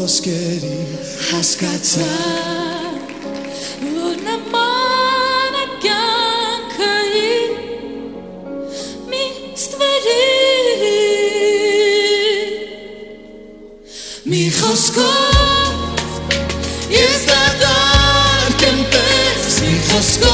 φωσκερή Ας κατσά Λούνα μάνα κι αν καεί Μη στβερεί Μη χωσκό Ήρθα τα αρκεντές Μη χωσκό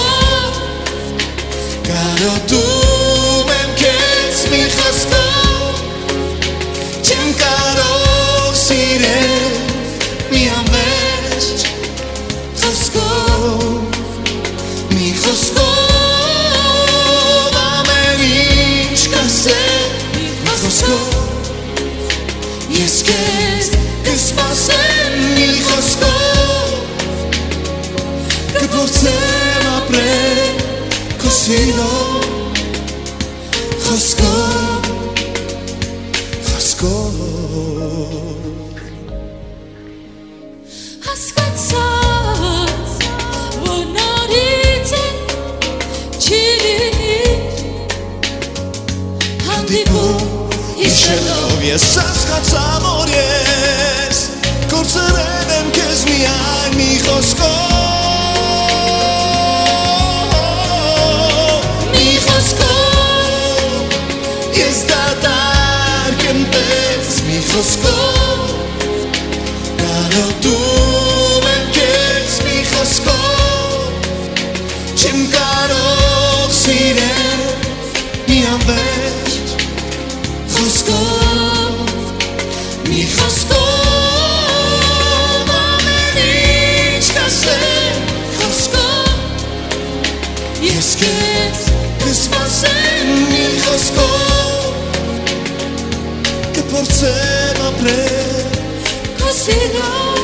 Cosina,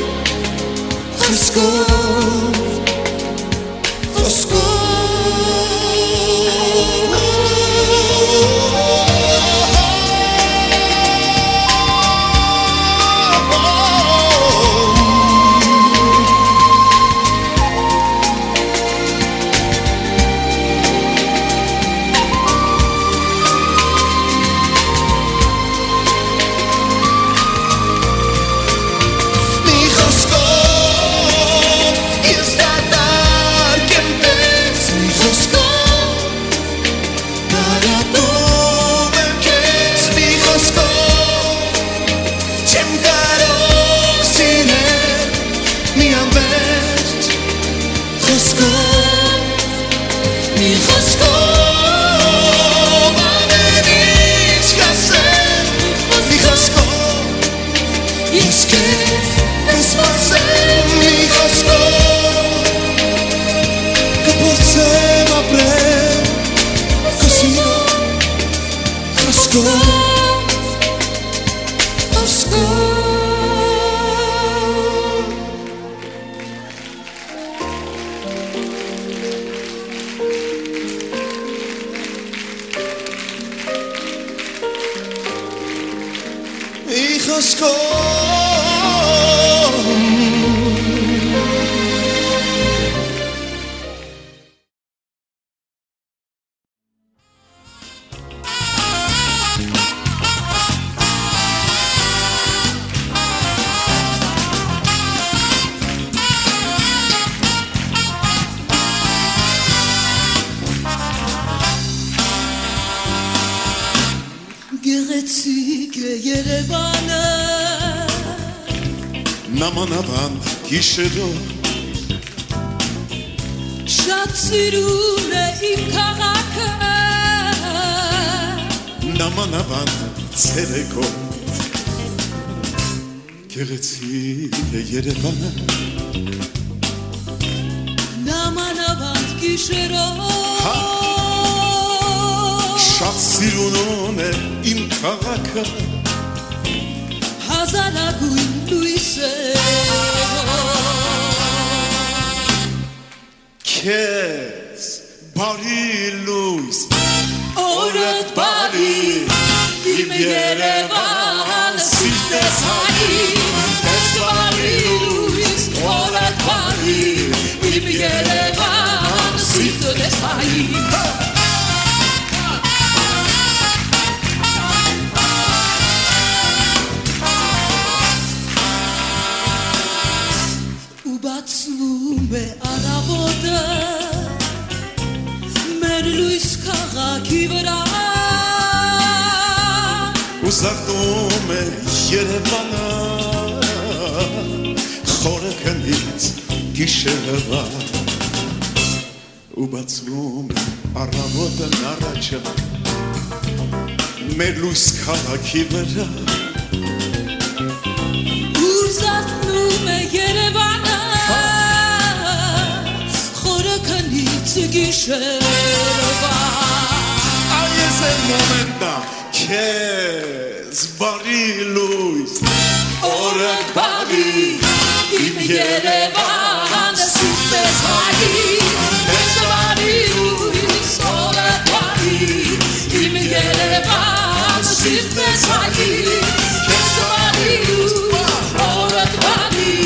Cosco ժամանավան գիշերով Շատ սիրուն է իմ քաղաքը Նամանավան ցերեկով Գեղեցիկ է Երևանը Նամանավան գիշերով Հա Շատ սիրունն է իմ քաղաքը Հազարագույն լույսը cares, body lose. Orat body, bir yere var, sites hali. Es body lose, orat body, bir yere var, sites hali. Ու զարդում է Երևանը խորը քնից գիշերվա ու բացվում առավոտն առաջը մեր լույս քաղաքի վրա ուր զատնում է Երևանը խորը քնից գիշերվա Այս է մոմենտա քեզ բարի լույս օրը բարի իմ Երևանը սիրտես հայի քեզ բարի լույս օրը բարի իմ Երևանը սիրտես հայի քեզ բարի լույս օրը բարի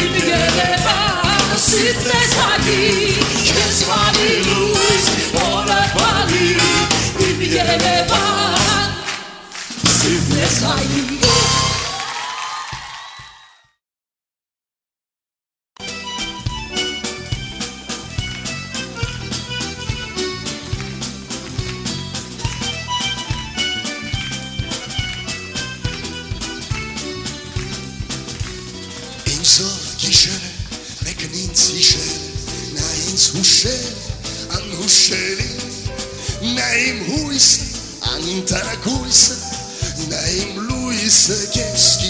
իմ Երևանը սիրտես հայի քեզ բարի լույս օրը բարի իմ Երևանը սիրտես հայի Ինձ ով գիշեր է, մեկն ինձ հիշեր է, նա ինձ հուշեր, անհուշերի, նա իմ հույսը, անտարակույսը, նա իմ լույսը կես գիշերի, նա իմ հույսը, անտարակույսը,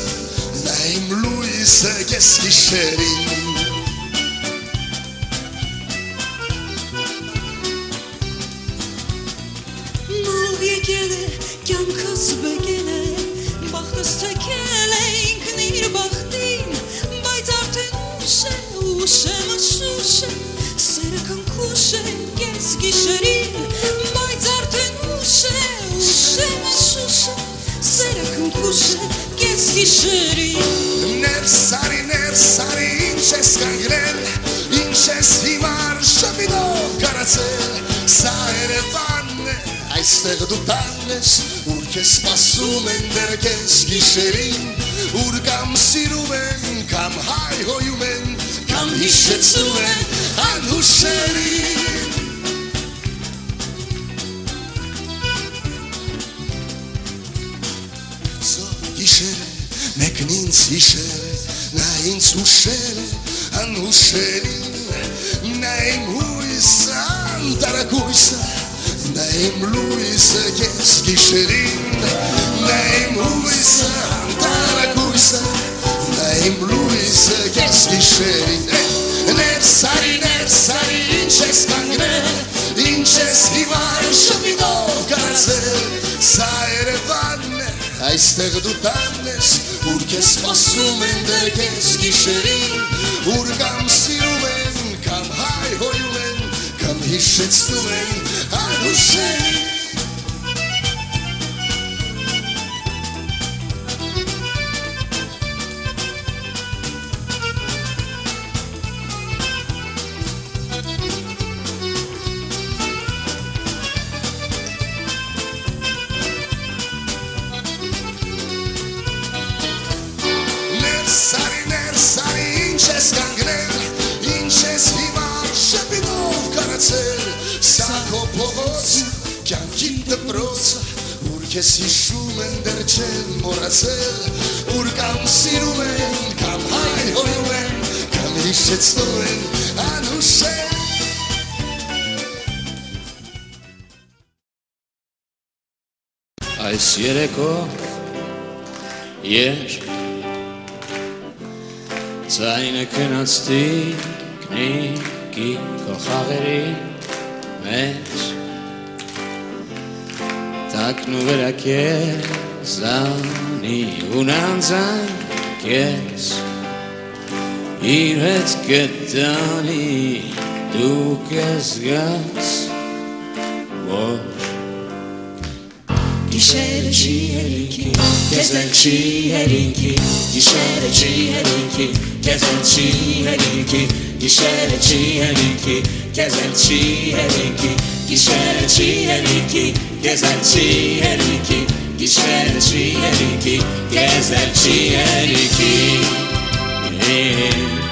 նա իմ լույսը կես գիշերի, Նով եկել է, կյանքս բեկել է, բախտս թեկել է ինքն իր բախտին, բայց արդեն ուշ է, ուշ է, մշուշ է, սերը կնքուշ է, կես գիշերին, կես գիշերին, Ներսարի, ներսարի, ինչ ես կանգրել, ինչ ես հիմար շպիտով կարացել, սա երևանն է, այստեղ դու տանն ես, ուր կեզ սպասում են դեր կեզ գիշերին, ուր կամ սիրում են, կամ հայհոյում են, կամ հիշեցնում են անհուշերին, մեկն ինձ հիշեր է, նա ինձ հուշեր է, անհուշերի, նա իմ հույսը, անտարակույսը, նա իմ լույսը կես գիշերին, նա իմ հույսը, անտարակույսը, նա իմ լույսը կես գիշերին, ներսարի, ներսարի, ինչ ես կանգնել, ինչ ես հիվար շպիտով կարացել, սա երևանն է, այստեղ դու տանն ես, ուր կեզ սպասում են դեր կեզ գիշերին, ուր կամ սիրում են, կամ հայհոյում են, կամ հիշեցնում են անուշերին, քեզ հիշում են դեր չեն մոռացել, ուր կամ սիրում են, կամ հայհոյում են, կամ հիշեցնում են անուշել, Այս երեկո երբ Ձայնը կնացտի կնիկի քո խաղերի մեջ ակնուվրա կես անի ունանցան կես իր հետ կտանի դու կես գաց որ Gişere çiğerinki, gezen çiğerinki Gişere çiğerinki, gezen çiğerinki Gişere çiğerinki, gezen çiğerinki Gişere çiğerinki, kezeltsi eriki, ismertsi eriki, kezeltsi ki. Hey, hey.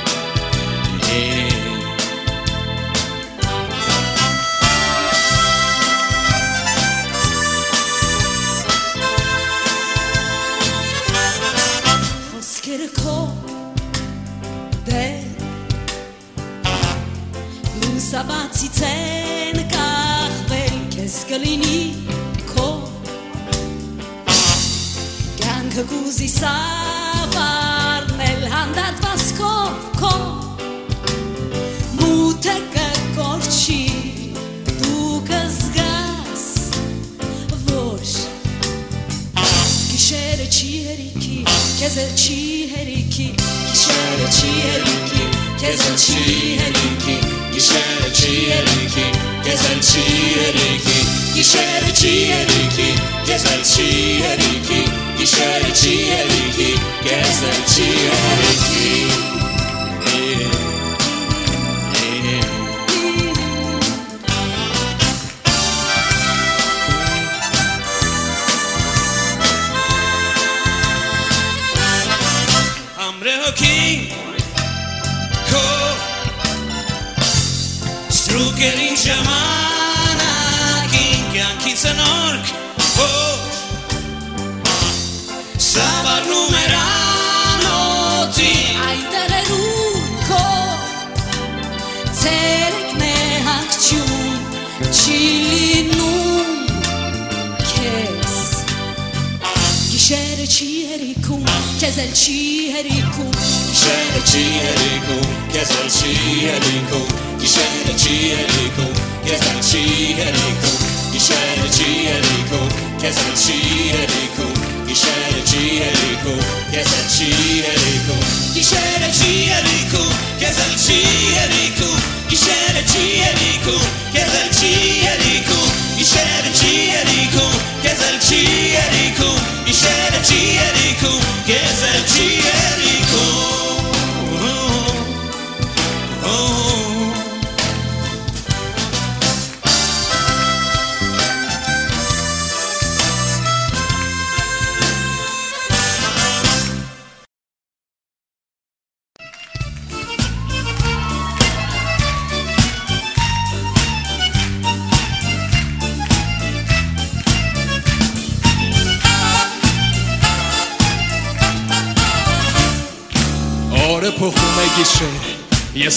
Jericho, kezden Jericho, kísérj Jericho, kezden Jericho, kísérj Jericho, kezden Jericho, kísérj Jericho, kezden Jericho, kísérj Jericho, kezden Jericho, kísérj Jericho, kezden Jericho, kísérj Jericho, kezden Jericho, kísérj Jericho, kezden Jericho. Oh,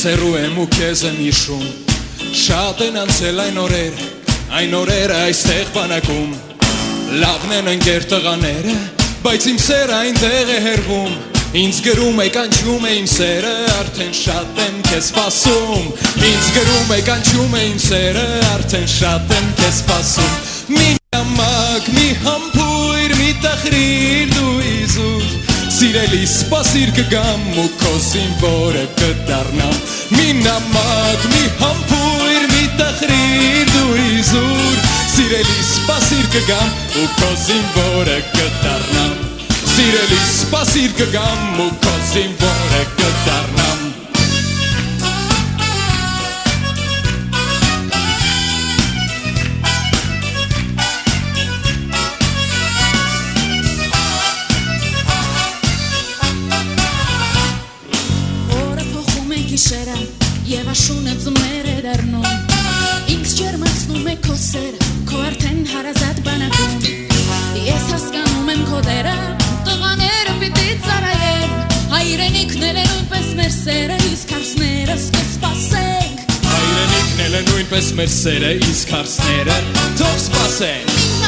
Ես հեռու եմ ու քեզ եմ հիշում Շատ են անցել այն օրեր Այն օրերը այստեղ բանակում Լավն են ընկեր տղաները Բայց իմ սերը այնտեղ է հերվում Ինձ գրում է կանչում է իմ սերը Արդեն շատ եմ քեզ սպասում Ինձ գրում է կանչում է իմ սերը Արդեն շատ եմ քեզ սպասում Մի նամակ, մի համբույր, մի տխրիր Սիրելի սպասիր կգամ ու քո զինվորը կդառնամ Մի նամակ, մի համբույր, մի տխրիր դու իզուր Սիրելի սպասիր կգամ ու քո զինվորը կդառնամ Սիրելի սպասիր կգամ ու քո զինվորը կդառնամ աշունը ձմեր է դառնում Ինձ ջերմացնում է քո սերը Քո արդեն հարազատ բանակում Ես հասկանում եմ քո դերը Տղաները պիտի ծարայեն Հայրենիքները նույնպես մեր սերը Իսկ հարսներս կսպասենք Հայրենիքն էլ է նույնպես մեր սերը իսկ հարսները թող սպասեն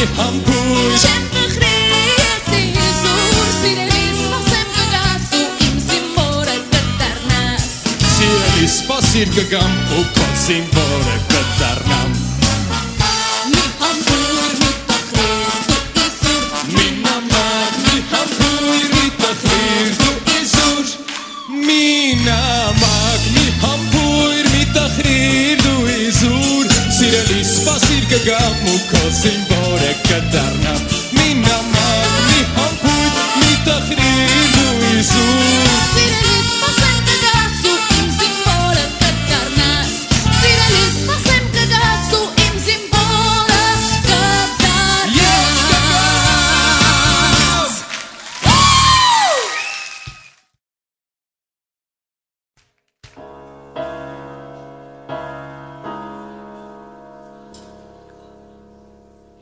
համբույր Չեմ կխրի ես Հիսուր Սիրելիս սպասեմ կգաս ու իմ սիմվորը կտարնաս Սիրելիս սպասիր կգամ ու կոն սիմվորը կտարնամ Մի համբույր մի տխրիր դու Հիսուր Մի նամար մի համբույր մի տխրիր դու Հիսուր Մի նամակ մի համբույր մի տխրիր դու Հիսուր Սիրելիս սպասիր կգամ ու կոն սիմվորը Amsterdam.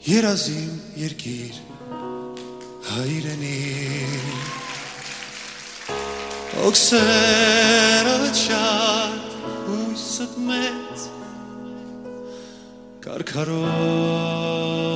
երազիմ երկիր հայրենի Օքսերը չատ հույսըտ մեծ կարկարով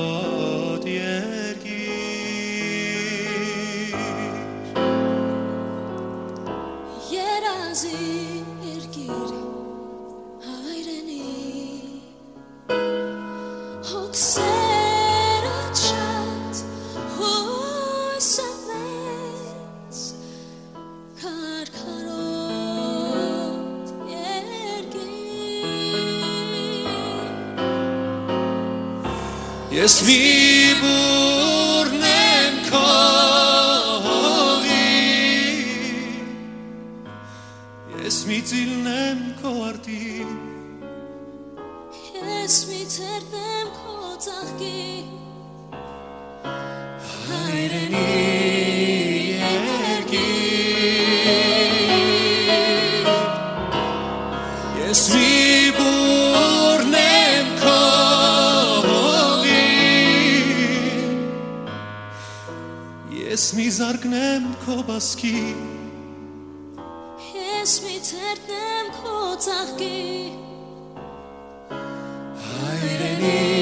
Yes. խոսքի Ես մի թերտնեմ քո ծաղկի Հայրենի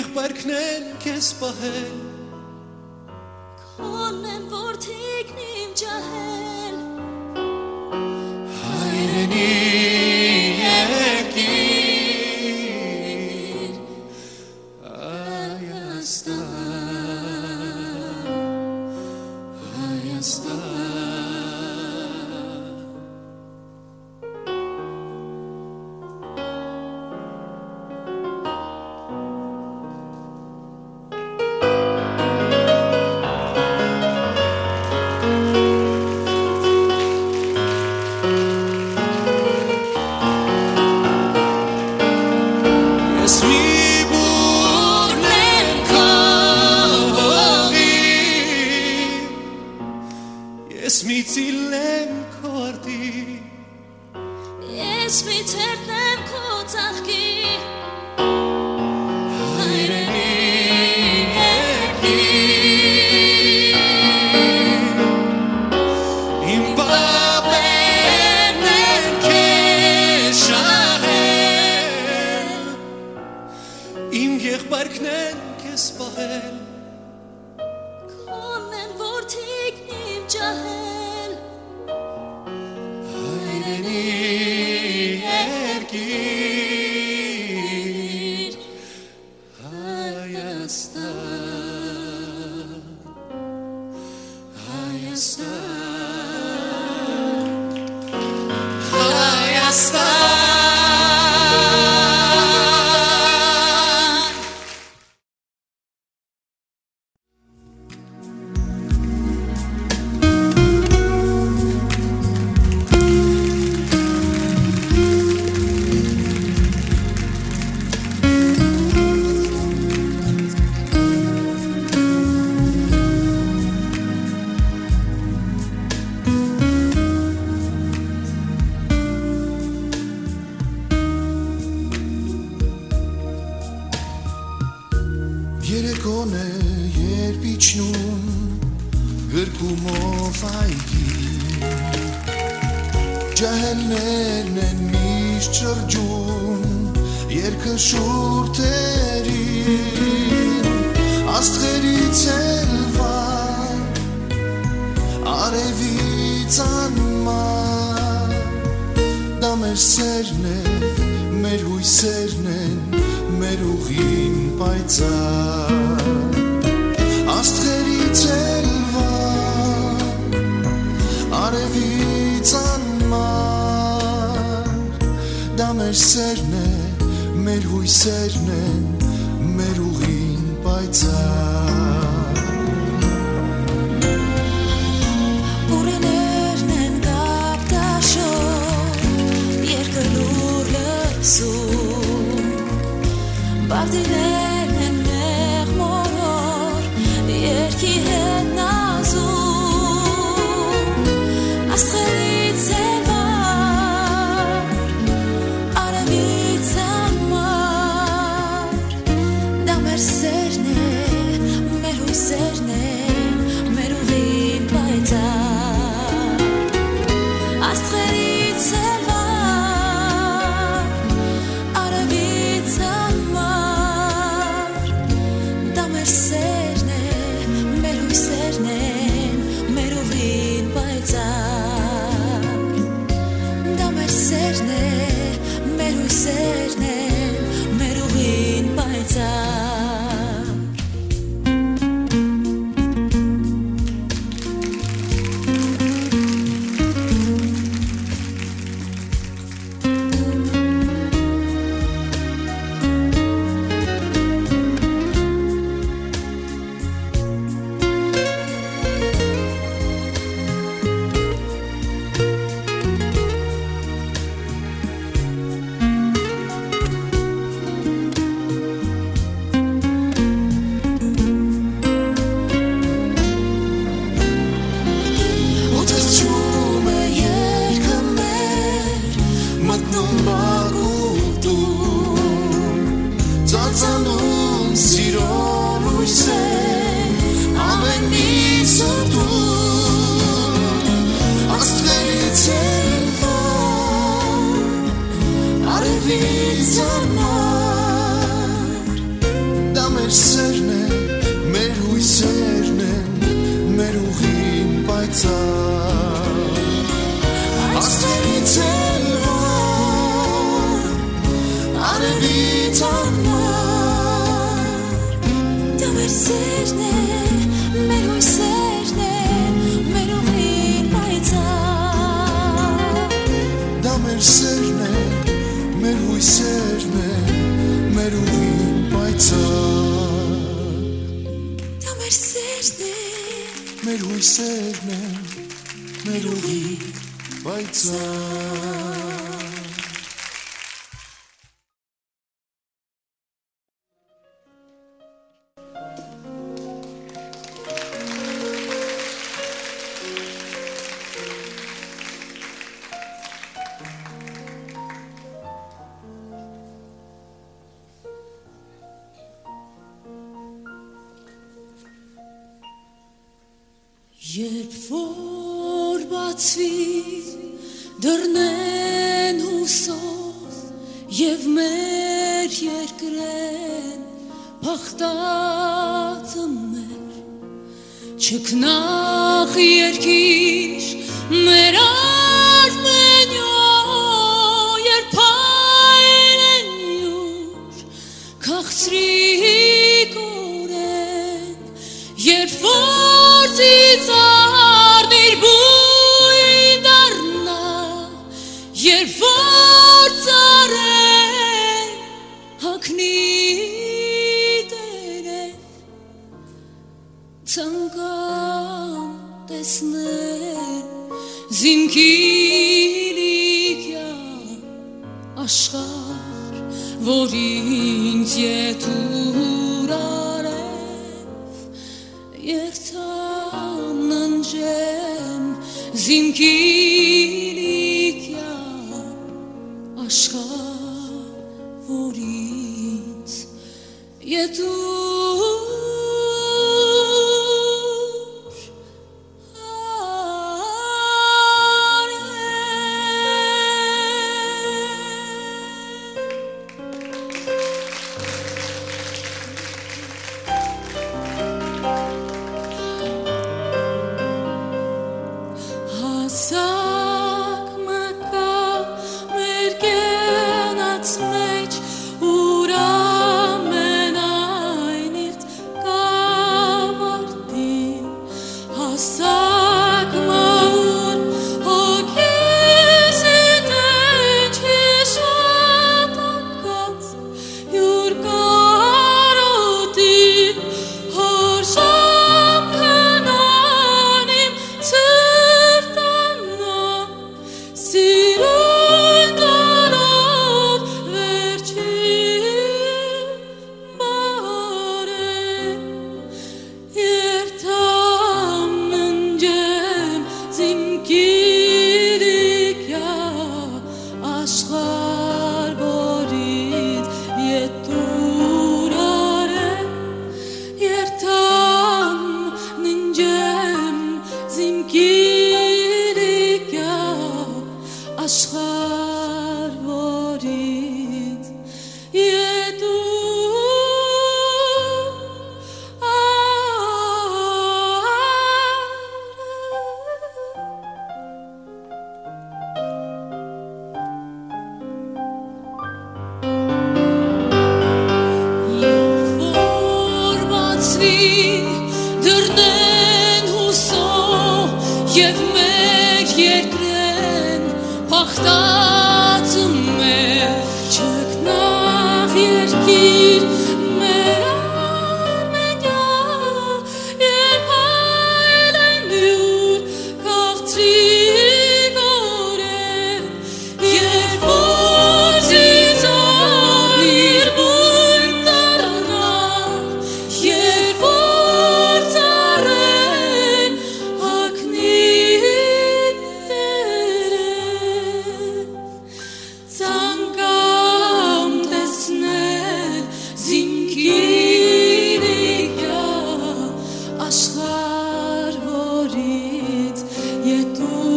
եղբայրքն են քեզ պահել Քոնեն որդիքն իմ ջահել Հայրենի hasta reason why. forzi zar dir bu y es tu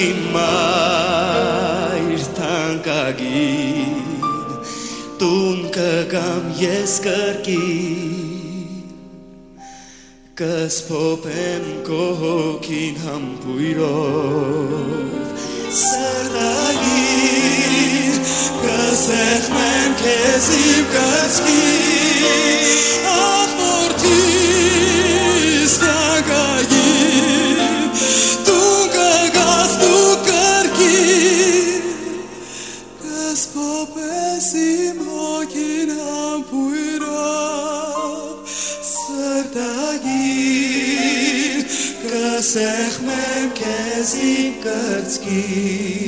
հիմա իր թանկագին տուն կգամ ես կրկին կսփոփեմ քո հոգին համբույրով սրտագին կսեղմեմ քեզ իմ կրծքին ախ մորթին կծկի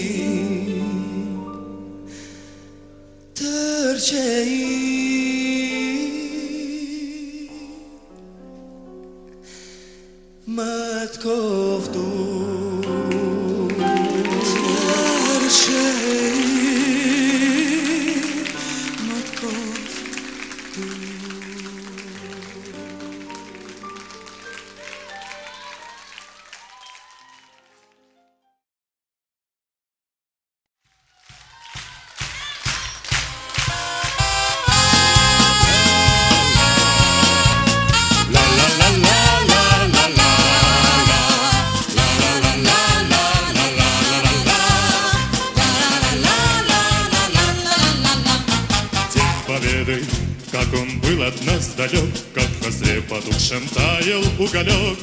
В под потухшем таял уголек.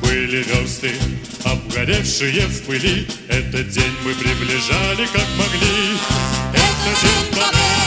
Были версты, обгоревшие в пыли. Этот день мы приближали, как могли. Этот день помог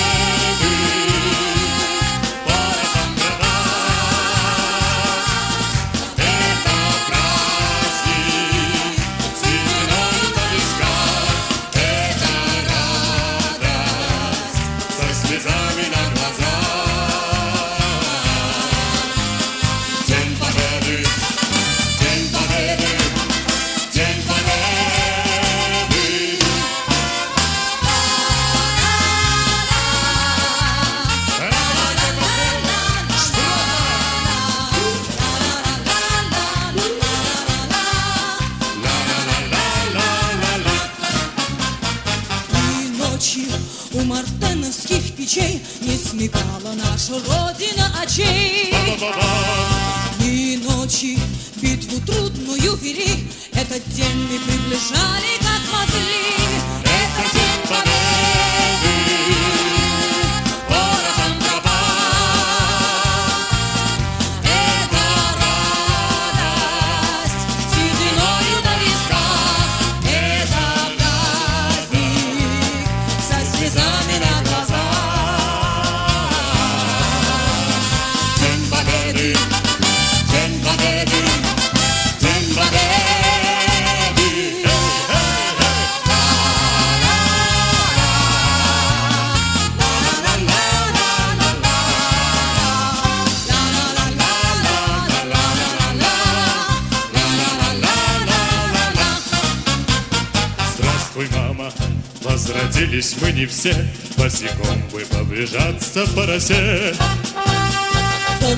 спустились мы не все, босиком бы поближаться поросе. Там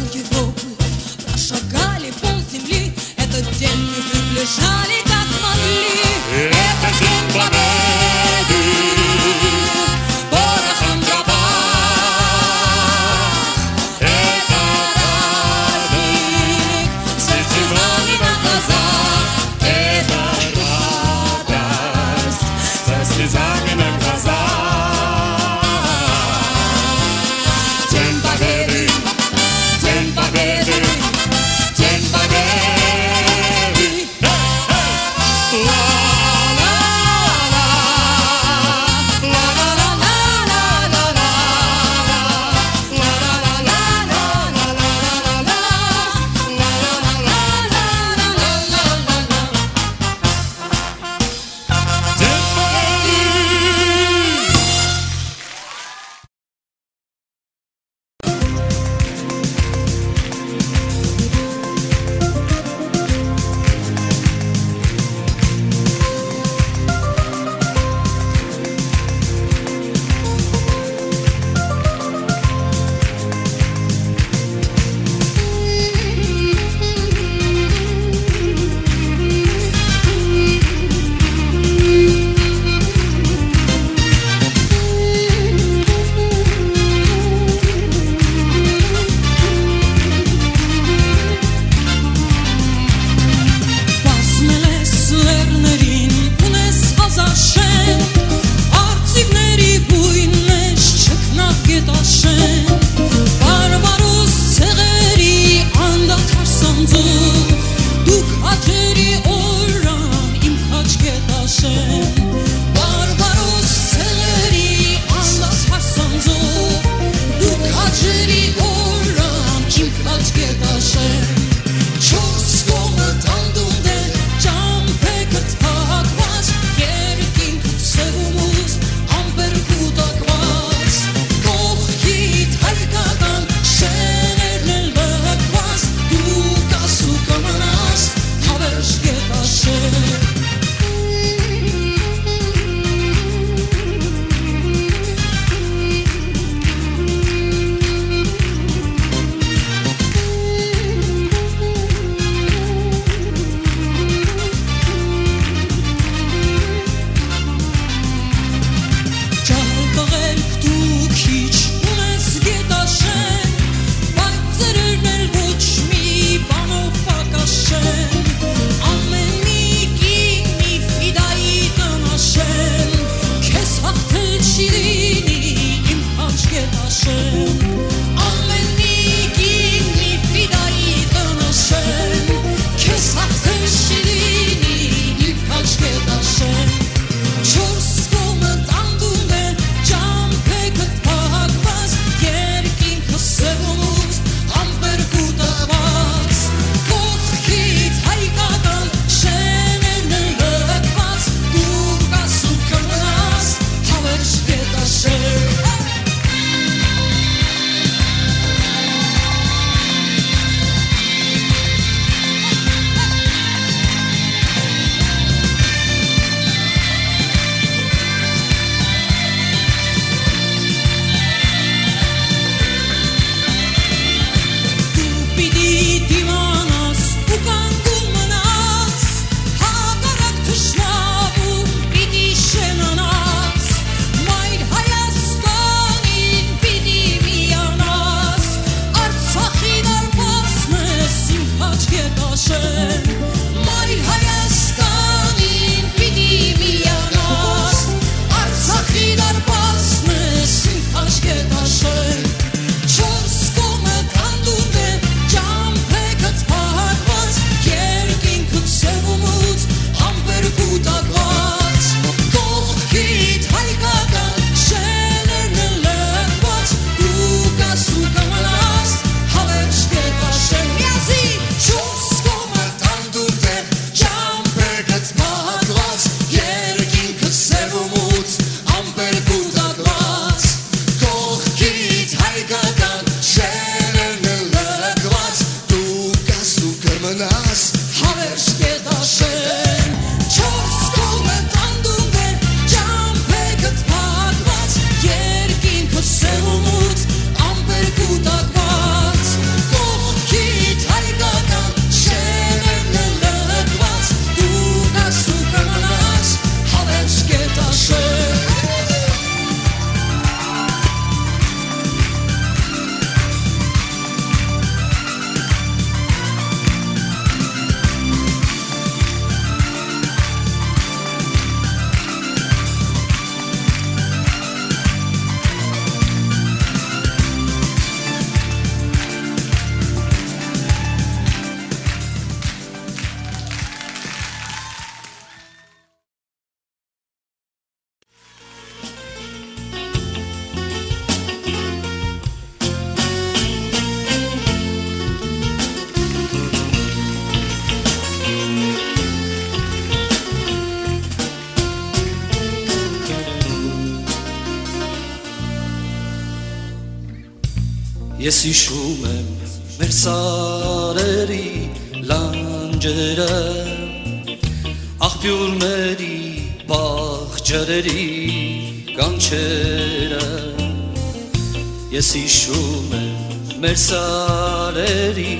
հիշում եմ մեր սարերի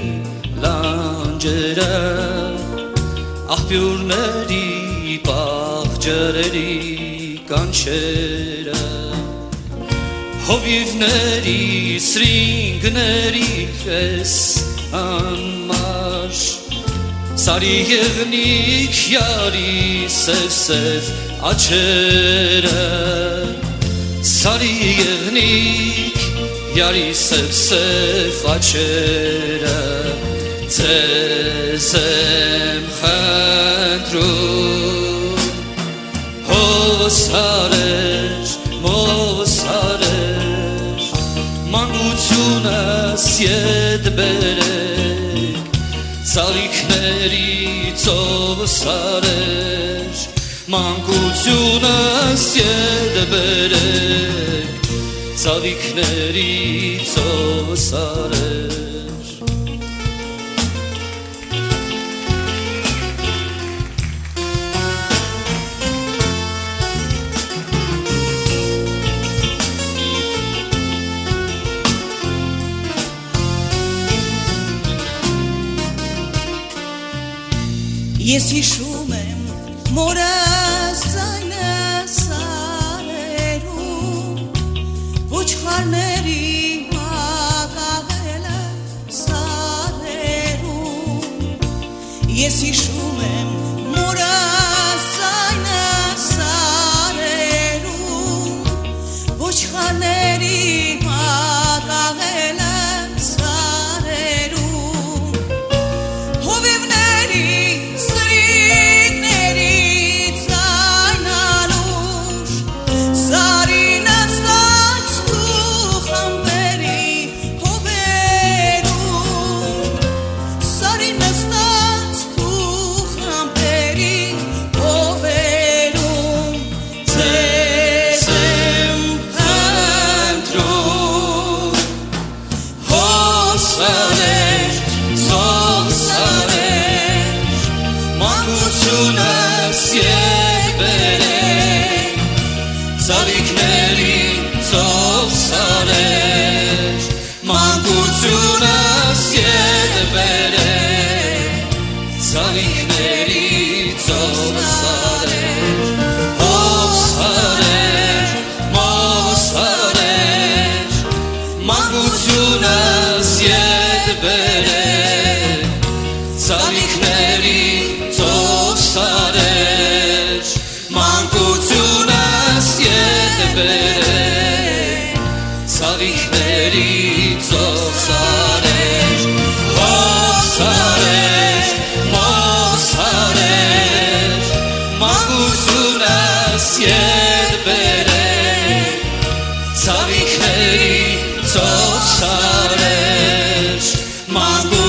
լանջերը Աղբյուրների բաղջրերի կանչերը Հովիվների սրինգների ես անմար Սարի եղնիկ յարի սև-սև աչերը Սարի եղնիկ յարի սև-սև աչերը Ձեզ եմ խնդրում Հոսարեր, մոսարեր Մանկությունս ետ բերեք Ծալիքների ծովսարեր Մանկությունս ետ բերեք Ծալիքների ծովսարեր Ես հիշում եմ մորս ծովսարեր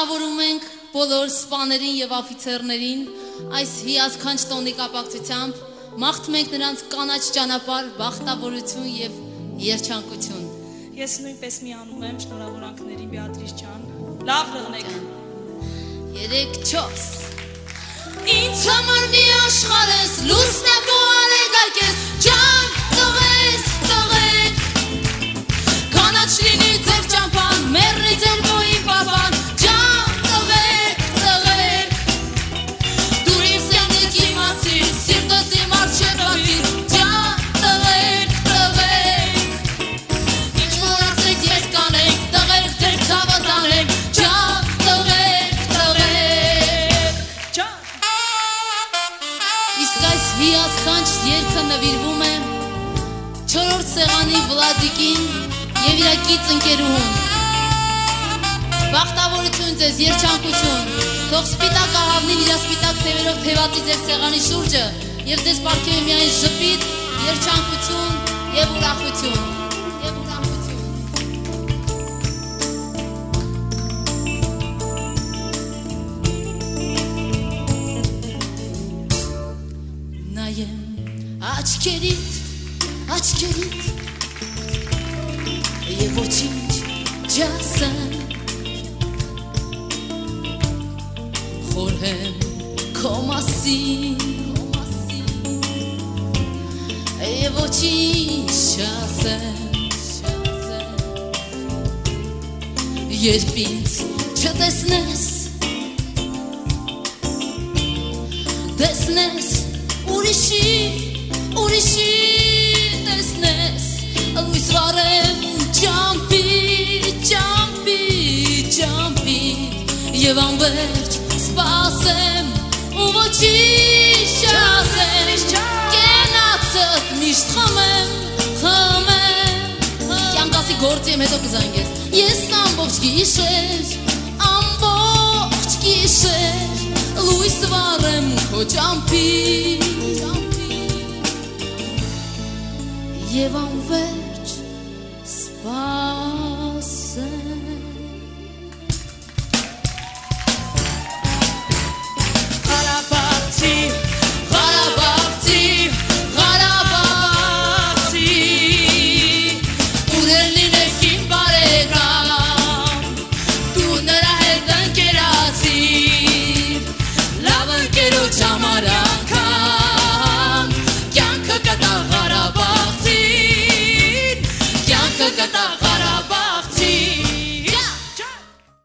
շնորհավորում ենք բոլոր սպաներին եւ աֆիցերներին այս հիասքանչ տոնի կապակցությամբ մաղթում ենք նրանց կանաչ ճանապարհ, բախտավորություն եւ երջանկություն։ Ես նույնպես միանում եմ շնորհավորանքների Բեատրիս ջան։ Լավ լղնեք։ 3-4 Ինձ համար մի աշխարհ ես լուսնակ ու արեգակես ջան տղես Վլադիկին եւ իր կից ընկերուհուն։ Բախտավորություն ձեզ, երջանկություն։ Թող սպիտակ ահավնին իր սպիտակ թևերով թևածի ձեր սեղանի շուրջը եւ ձեզ ապարգևի միայն ժպիտ, երջանկություն եւ ուրախություն։ Եվ ուրախություն։ աչքերիդ աչքերիդ եւ ոչինչ չասեմ խորհեմ քո մասին եւ ոչինչ չասեմ երբ ինձ չտեսնես տեսնես ուրիշի ուրիշի տեսնես լույս վարեմ ճամպի ճամպի ճամպի եւ անverջ սպասեմ ու ոչինչ չասեմ կենացդ միշտ խմեմ խմեմ կյանքասի գործի եմ հետո կզանգես ես ամբողջ գիշեր ամբողջ գիշեր լույս վարեմ քո ճամփի եւ անverջ